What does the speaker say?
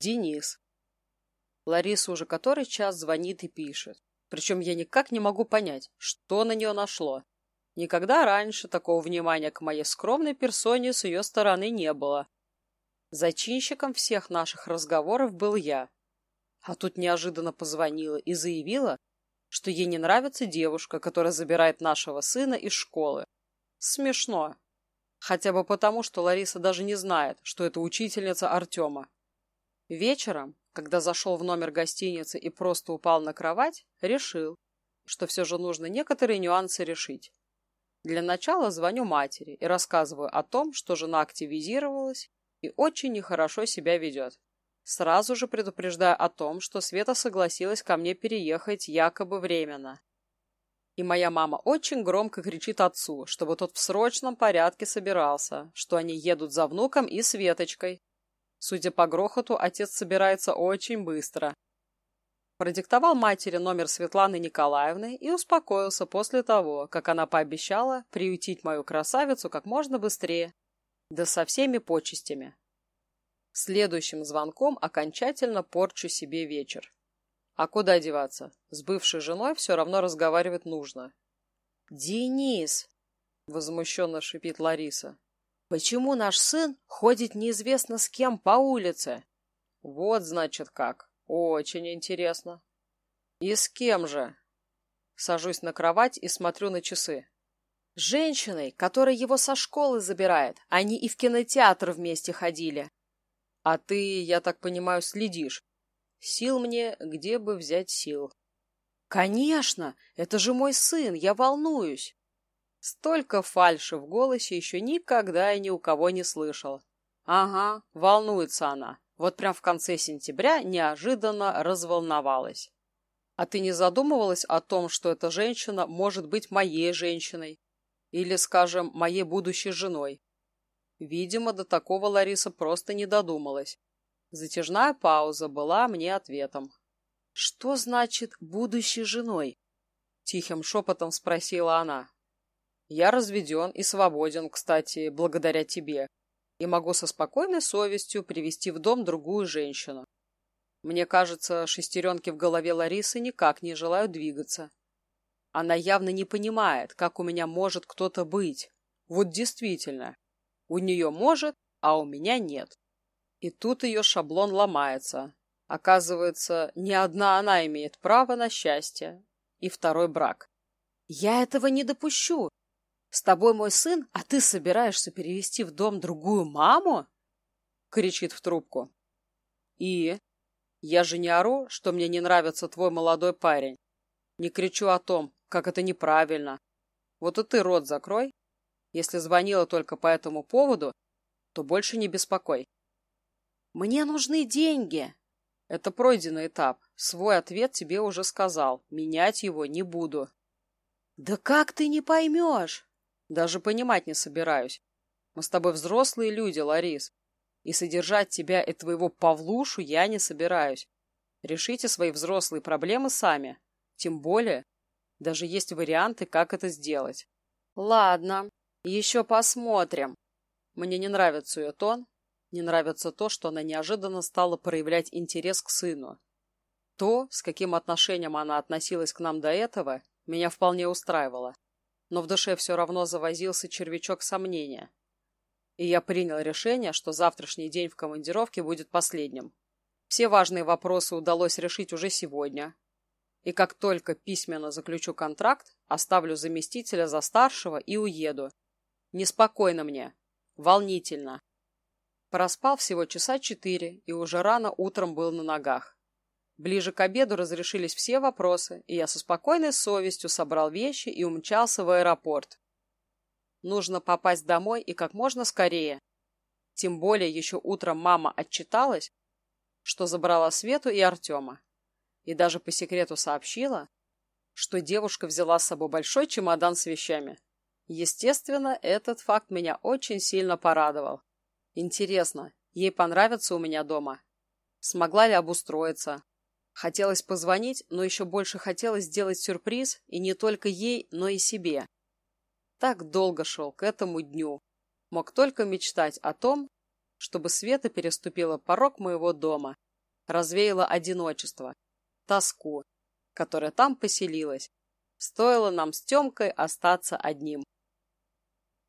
Денис. Лариса уже который час звонит и пишет. Причем я никак не могу понять, что на нее нашло. Никогда раньше такого внимания к моей скромной персоне с ее стороны не было. Зачинщиком всех наших разговоров был я. А тут неожиданно позвонила и заявила, что ей не нравится девушка, которая забирает нашего сына из школы. Смешно. Хотя бы потому, что Лариса даже не знает, что это учительница Артема. Вечером, когда зашел в номер гостиницы и просто упал на кровать, решил, что все же нужно некоторые нюансы решить. Для начала звоню матери и рассказываю о том, что жена активизировалась и очень нехорошо себя ведет. Сразу же предупреждаю о том, что Света согласилась ко мне переехать якобы временно. И моя мама очень громко кричит отцу, чтобы тот в срочном порядке собирался, что они едут за внуком и Светочкой, Судя по грохоту, отец собирается очень быстро. Продиктовал матери номер Светланы Николаевны и успокоился после того, как она пообещала приютить мою красавицу как можно быстрее, да со всеми почестями. Следующим звонком окончательно порчу себе вечер. А куда деваться? С бывшей женой все равно разговаривать нужно. «Денис!» — возмущенно шипит Лариса. Почему наш сын ходит неизвестно с кем по улице? Вот, значит, как. Очень интересно. И с кем же? Сажусь на кровать и смотрю на часы. С женщиной, которая его со школы забирает. Они и в кинотеатр вместе ходили. А ты, я так понимаю, следишь. Сил мне, где бы взять сил? Конечно, это же мой сын, я волнуюсь. Столько фальши в голосе еще никогда и ни у кого не слышал. Ага, волнуется она. Вот прям в конце сентября неожиданно разволновалась. А ты не задумывалась о том, что эта женщина может быть моей женщиной? Или, скажем, моей будущей женой? Видимо, до такого Лариса просто не додумалась. Затяжная пауза была мне ответом. «Что значит «будущей женой»?» Тихим шепотом спросила она. Я разведен и свободен, кстати, благодаря тебе, и могу со спокойной совестью привести в дом другую женщину. Мне кажется, шестеренки в голове Ларисы никак не желают двигаться. Она явно не понимает, как у меня может кто-то быть. Вот действительно, у нее может, а у меня нет. И тут ее шаблон ломается. Оказывается, не одна она имеет право на счастье и второй брак. «Я этого не допущу!» С тобой мой сын, а ты собираешься перевести в дом другую маму? Кричит в трубку. И? Я же не ору, что мне не нравится твой молодой парень. Не кричу о том, как это неправильно. Вот и ты рот закрой. Если звонила только по этому поводу, то больше не беспокой. Мне нужны деньги. Это пройденный этап. Свой ответ тебе уже сказал. Менять его не буду. Да как ты не поймешь? Даже понимать не собираюсь. Мы с тобой взрослые люди, Ларис. И содержать тебя и твоего Павлушу я не собираюсь. Решите свои взрослые проблемы сами. Тем более, даже есть варианты, как это сделать. Ладно, еще посмотрим. Мне не нравится ее тон. Не нравится то, что она неожиданно стала проявлять интерес к сыну. То, с каким отношением она относилась к нам до этого, меня вполне устраивало но в душе все равно завозился червячок сомнения. И я принял решение, что завтрашний день в командировке будет последним. Все важные вопросы удалось решить уже сегодня. И как только письменно заключу контракт, оставлю заместителя за старшего и уеду. Неспокойно мне. Волнительно. Проспал всего часа четыре и уже рано утром был на ногах. Ближе к обеду разрешились все вопросы, и я со спокойной совестью собрал вещи и умчался в аэропорт. Нужно попасть домой и как можно скорее. Тем более еще утром мама отчиталась, что забрала Свету и Артема. И даже по секрету сообщила, что девушка взяла с собой большой чемодан с вещами. Естественно, этот факт меня очень сильно порадовал. Интересно, ей понравится у меня дома? Смогла ли обустроиться? Хотелось позвонить, но еще больше хотелось сделать сюрприз, и не только ей, но и себе. Так долго шел к этому дню. Мог только мечтать о том, чтобы Света переступила порог моего дома развеяло одиночество, тоску, которая там поселилась. Стоило нам с Темкой остаться одним.